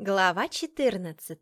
Глава 14.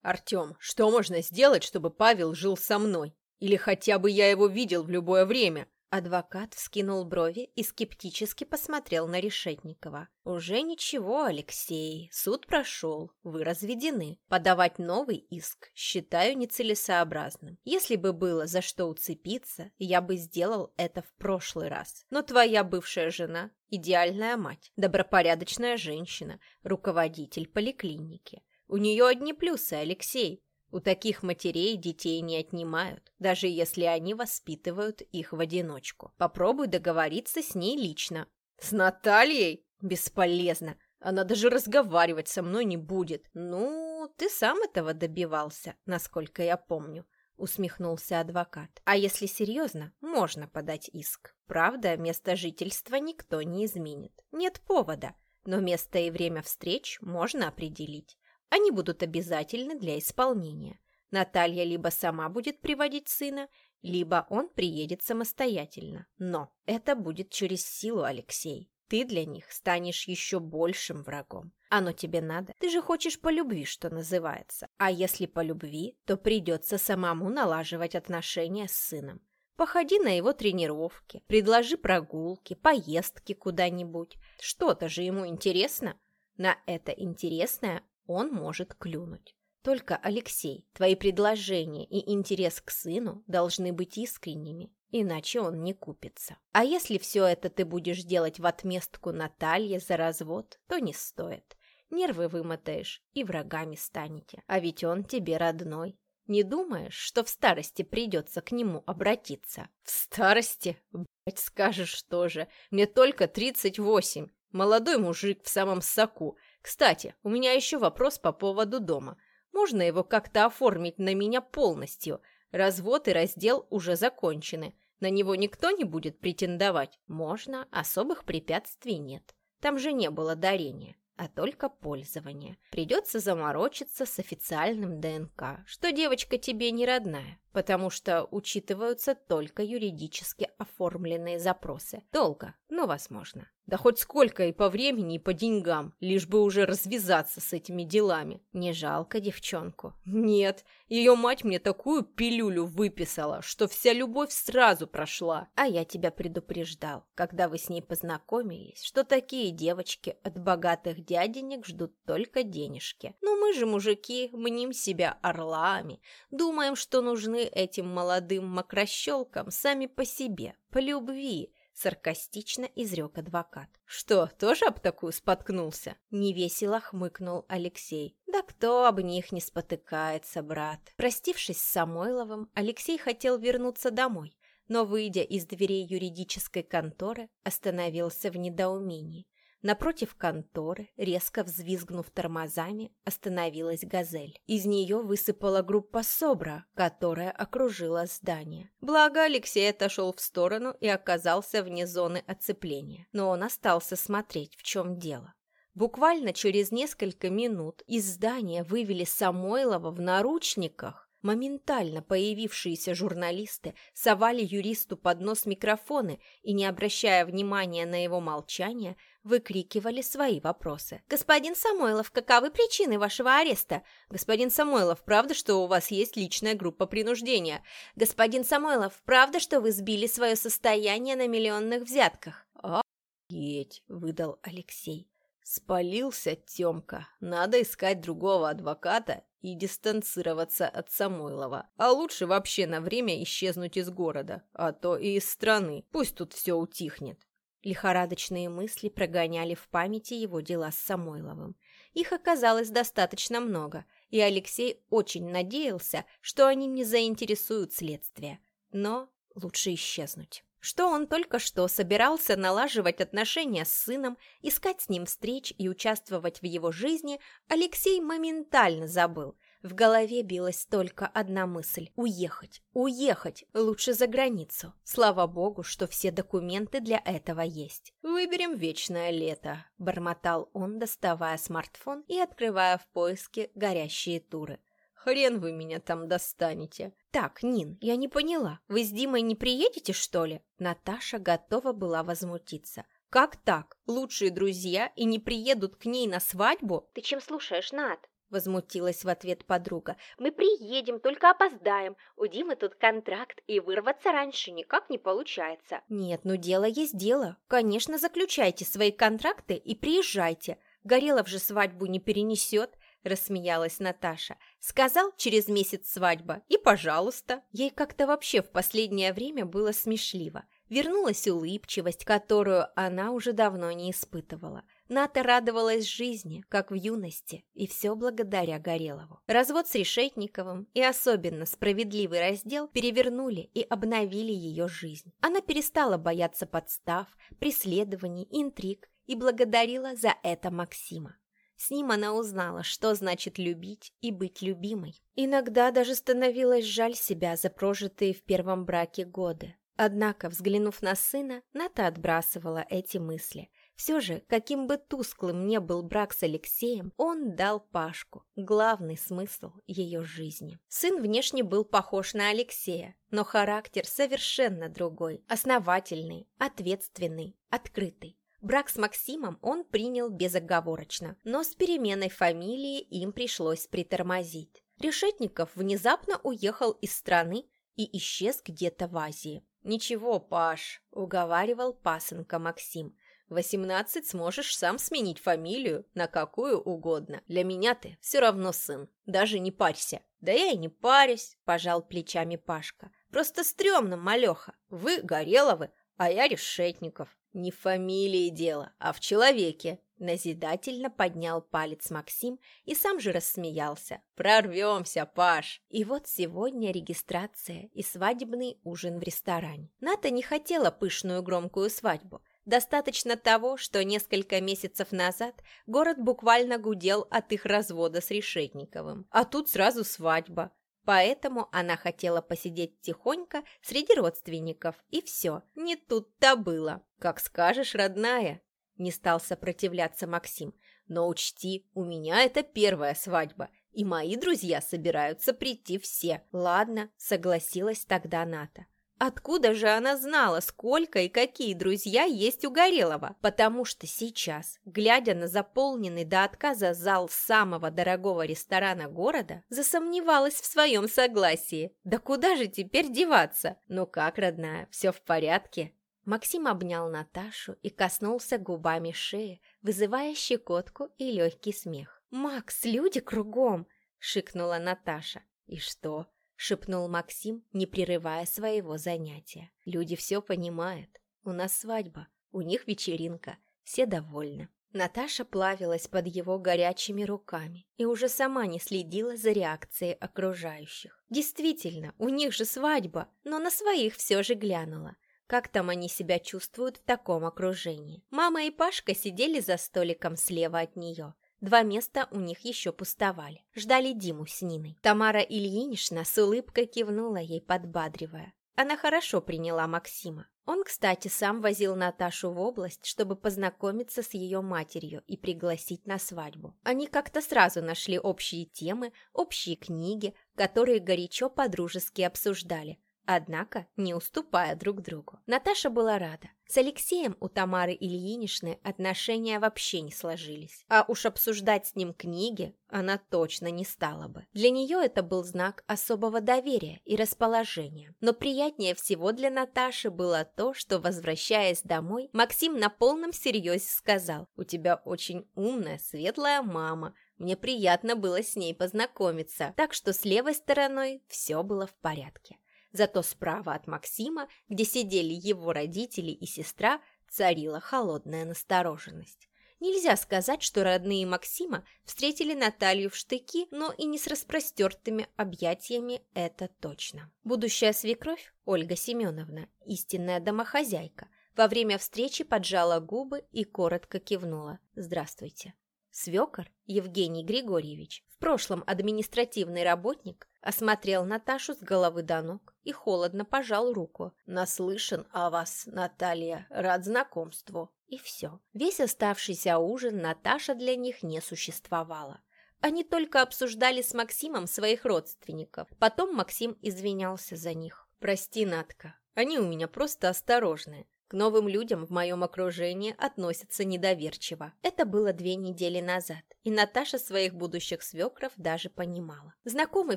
Артем, что можно сделать, чтобы Павел жил со мной? Или хотя бы я его видел в любое время? Адвокат вскинул брови и скептически посмотрел на Решетникова. «Уже ничего, Алексей. Суд прошел. Вы разведены. Подавать новый иск считаю нецелесообразным. Если бы было за что уцепиться, я бы сделал это в прошлый раз. Но твоя бывшая жена – идеальная мать, добропорядочная женщина, руководитель поликлиники. У нее одни плюсы, Алексей. У таких матерей детей не отнимают, даже если они воспитывают их в одиночку. Попробуй договориться с ней лично. С Натальей? Бесполезно. Она даже разговаривать со мной не будет. Ну, ты сам этого добивался, насколько я помню. Усмехнулся адвокат. А если серьезно, можно подать иск. Правда, место жительства никто не изменит. Нет повода, но место и время встреч можно определить. Они будут обязательны для исполнения. Наталья либо сама будет приводить сына, либо он приедет самостоятельно. Но это будет через силу, Алексей. Ты для них станешь еще большим врагом. Оно тебе надо. Ты же хочешь по любви, что называется. А если по любви, то придется самому налаживать отношения с сыном. Походи на его тренировки, предложи прогулки, поездки куда-нибудь. Что-то же ему интересно. На это интересное он может клюнуть. Только, Алексей, твои предложения и интерес к сыну должны быть искренними, иначе он не купится. А если все это ты будешь делать в отместку Наталье за развод, то не стоит. Нервы вымотаешь и врагами станете. А ведь он тебе родной. Не думаешь, что в старости придется к нему обратиться? В старости? Блять, скажешь тоже. Мне только 38. Молодой мужик в самом соку. Кстати, у меня еще вопрос по поводу дома. Можно его как-то оформить на меня полностью? Развод и раздел уже закончены. На него никто не будет претендовать? Можно, особых препятствий нет. Там же не было дарения а только пользование. Придется заморочиться с официальным ДНК, что девочка тебе не родная, потому что учитываются только юридически оформленные запросы. Долго, но возможно. Да хоть сколько и по времени, и по деньгам, лишь бы уже развязаться с этими делами. Не жалко девчонку? Нет, ее мать мне такую пилюлю выписала, что вся любовь сразу прошла. А я тебя предупреждал, когда вы с ней познакомились, что такие девочки от богатых дяденек ждут только денежки. Но мы же, мужики, мним себя орлами, думаем, что нужны этим молодым мокрощелкам сами по себе, по любви, Саркастично изрек адвокат. «Что, тоже об такую споткнулся?» Невесело хмыкнул Алексей. «Да кто об них не спотыкается, брат?» Простившись с Самойловым, Алексей хотел вернуться домой, но, выйдя из дверей юридической конторы, остановился в недоумении. Напротив конторы, резко взвизгнув тормозами, остановилась «Газель». Из нее высыпала группа «Собра», которая окружила здание. Благо, Алексей отошел в сторону и оказался вне зоны оцепления. Но он остался смотреть, в чем дело. Буквально через несколько минут из здания вывели Самойлова в наручниках. Моментально появившиеся журналисты совали юристу под нос микрофоны и, не обращая внимания на его молчание, выкрикивали свои вопросы. «Господин Самойлов, каковы причины вашего ареста? Господин Самойлов, правда, что у вас есть личная группа принуждения? Господин Самойлов, правда, что вы сбили свое состояние на миллионных взятках?» «Охуеть!» — выдал Алексей. «Спалился Тёмка. Надо искать другого адвоката и дистанцироваться от Самойлова. А лучше вообще на время исчезнуть из города, а то и из страны. Пусть тут все утихнет. Лихорадочные мысли прогоняли в памяти его дела с Самойловым. Их оказалось достаточно много, и Алексей очень надеялся, что они не заинтересуют следствие. Но лучше исчезнуть. Что он только что собирался налаживать отношения с сыном, искать с ним встреч и участвовать в его жизни, Алексей моментально забыл. В голове билась только одна мысль – уехать, уехать, лучше за границу. Слава богу, что все документы для этого есть. «Выберем вечное лето», – бормотал он, доставая смартфон и открывая в поиске горящие туры. Хрен вы меня там достанете. Так, Нин, я не поняла. Вы с Димой не приедете, что ли? Наташа готова была возмутиться. Как так? Лучшие друзья и не приедут к ней на свадьбу? Ты чем слушаешь, Над? Возмутилась в ответ подруга. «Мы приедем, только опоздаем. У Димы тут контракт, и вырваться раньше никак не получается». «Нет, ну дело есть дело. Конечно, заключайте свои контракты и приезжайте. Горелов же свадьбу не перенесет», — рассмеялась Наташа. «Сказал, через месяц свадьба, и пожалуйста». Ей как-то вообще в последнее время было смешливо. Вернулась улыбчивость, которую она уже давно не испытывала. Ната радовалась жизни, как в юности, и все благодаря Горелову. Развод с Решетниковым и особенно справедливый раздел перевернули и обновили ее жизнь. Она перестала бояться подстав, преследований, интриг и благодарила за это Максима. С ним она узнала, что значит любить и быть любимой. Иногда даже становилось жаль себя за прожитые в первом браке годы. Однако, взглянув на сына, Ната отбрасывала эти мысли – все же, каким бы тусклым ни был брак с Алексеем, он дал Пашку, главный смысл ее жизни. Сын внешне был похож на Алексея, но характер совершенно другой, основательный, ответственный, открытый. Брак с Максимом он принял безоговорочно, но с переменой фамилии им пришлось притормозить. Решетников внезапно уехал из страны и исчез где-то в Азии. «Ничего, Паш», — уговаривал пасынка Максим, Восемнадцать сможешь сам сменить фамилию на какую угодно. Для меня ты все равно сын. Даже не парься. Да я и не парюсь, пожал плечами Пашка. Просто стрёмно, малёха. Вы Гореловы, а я Решетников. Не в фамилии дело, а в человеке. Назидательно поднял палец Максим и сам же рассмеялся. «Прорвемся, Паш!» И вот сегодня регистрация и свадебный ужин в ресторане. Ната не хотела пышную громкую свадьбу. Достаточно того, что несколько месяцев назад город буквально гудел от их развода с Решетниковым. А тут сразу свадьба. Поэтому она хотела посидеть тихонько среди родственников, и все. Не тут-то было. «Как скажешь, родная!» Не стал сопротивляться Максим. «Но учти, у меня это первая свадьба, и мои друзья собираются прийти все». «Ладно», согласилась тогда Ната. Откуда же она знала, сколько и какие друзья есть у Горелого? Потому что сейчас, глядя на заполненный до отказа зал самого дорогого ресторана города, засомневалась в своем согласии. Да куда же теперь деваться? Ну как, родная, все в порядке? Максим обнял Наташу и коснулся губами шеи, вызывая щекотку и легкий смех. «Макс, люди кругом!» — шикнула Наташа. «И что?» Шепнул Максим, не прерывая своего занятия. Люди все понимают. У нас свадьба, у них вечеринка, все довольны. Наташа плавилась под его горячими руками и уже сама не следила за реакцией окружающих. Действительно, у них же свадьба, но на своих все же глянула. Как там они себя чувствуют в таком окружении? Мама и Пашка сидели за столиком слева от нее. Два места у них еще пустовали. Ждали Диму с Ниной. Тамара Ильинична с улыбкой кивнула ей, подбадривая. Она хорошо приняла Максима. Он, кстати, сам возил Наташу в область, чтобы познакомиться с ее матерью и пригласить на свадьбу. Они как-то сразу нашли общие темы, общие книги, которые горячо подружески обсуждали, однако не уступая друг другу. Наташа была рада. С Алексеем у Тамары Ильиничны отношения вообще не сложились. А уж обсуждать с ним книги она точно не стала бы. Для нее это был знак особого доверия и расположения. Но приятнее всего для Наташи было то, что, возвращаясь домой, Максим на полном серьезе сказал «У тебя очень умная, светлая мама, мне приятно было с ней познакомиться, так что с левой стороной все было в порядке. Зато справа от Максима, где сидели его родители и сестра, царила холодная настороженность. Нельзя сказать, что родные Максима встретили Наталью в штыки, но и не с распростертыми объятиями это точно. Будущая свекровь, Ольга Семеновна, истинная домохозяйка, во время встречи поджала губы и коротко кивнула «Здравствуйте». Свекор Евгений Григорьевич, в прошлом административный работник, осмотрел Наташу с головы до ног и холодно пожал руку. «Наслышан о вас, Наталья, рад знакомству». И все. Весь оставшийся ужин Наташа для них не существовала. Они только обсуждали с Максимом своих родственников. Потом Максим извинялся за них. «Прости, Натка, они у меня просто осторожные. К новым людям в моем окружении относятся недоверчиво. Это было две недели назад, и Наташа своих будущих свекров даже понимала. Знакомы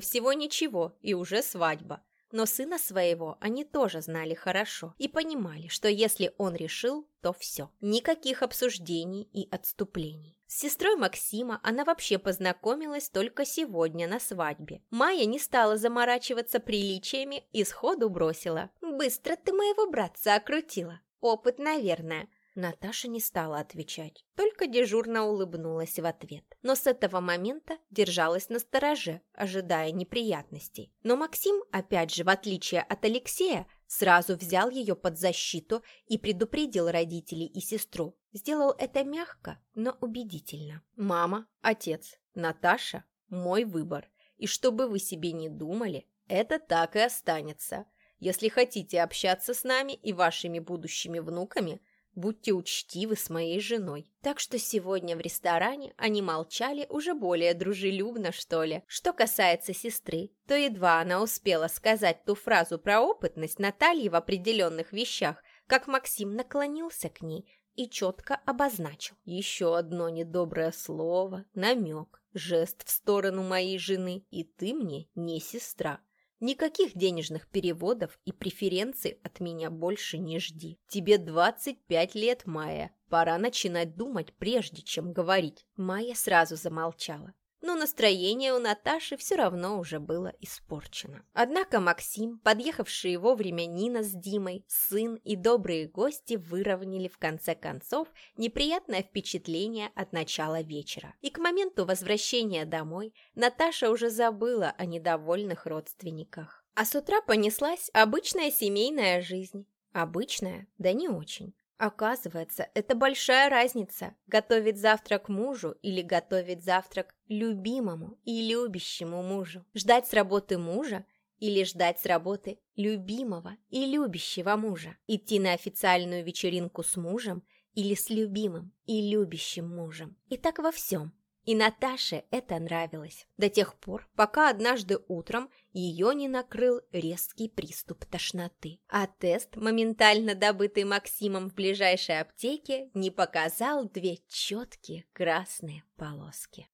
всего ничего, и уже свадьба. Но сына своего они тоже знали хорошо и понимали, что если он решил, то все. Никаких обсуждений и отступлений. С сестрой Максима она вообще познакомилась только сегодня на свадьбе. Майя не стала заморачиваться приличиями и сходу бросила. «Быстро ты моего братца окрутила. Опыт, наверное. Наташа не стала отвечать, только дежурно улыбнулась в ответ. Но с этого момента держалась на стороже, ожидая неприятностей. Но Максим, опять же, в отличие от Алексея, сразу взял ее под защиту и предупредил родителей и сестру. Сделал это мягко, но убедительно. «Мама, отец, Наташа – мой выбор. И чтобы вы себе не думали, это так и останется. Если хотите общаться с нами и вашими будущими внуками – Будьте учтивы с моей женой. Так что сегодня в ресторане они молчали уже более дружелюбно, что ли. Что касается сестры, то едва она успела сказать ту фразу про опытность Натальи в определенных вещах, как Максим наклонился к ней и четко обозначил. Еще одно недоброе слово, намек, жест в сторону моей жены, и ты мне не сестра. Никаких денежных переводов и преференций от меня больше не жди. Тебе 25 лет, Майя. Пора начинать думать, прежде чем говорить. Майя сразу замолчала. Но настроение у Наташи все равно уже было испорчено. Однако Максим, подъехавшие вовремя Нина с Димой, сын и добрые гости выровняли в конце концов неприятное впечатление от начала вечера. И к моменту возвращения домой Наташа уже забыла о недовольных родственниках. А с утра понеслась обычная семейная жизнь. Обычная, да не очень. Оказывается, это большая разница – готовить завтрак мужу или готовить завтрак любимому и любящему мужу. Ждать с работы мужа или ждать с работы любимого и любящего мужа. Идти на официальную вечеринку с мужем или с любимым и любящим мужем. И так во всем. И Наташе это нравилось. До тех пор, пока однажды утром ее не накрыл резкий приступ тошноты. А тест, моментально добытый Максимом в ближайшей аптеке, не показал две четкие красные полоски.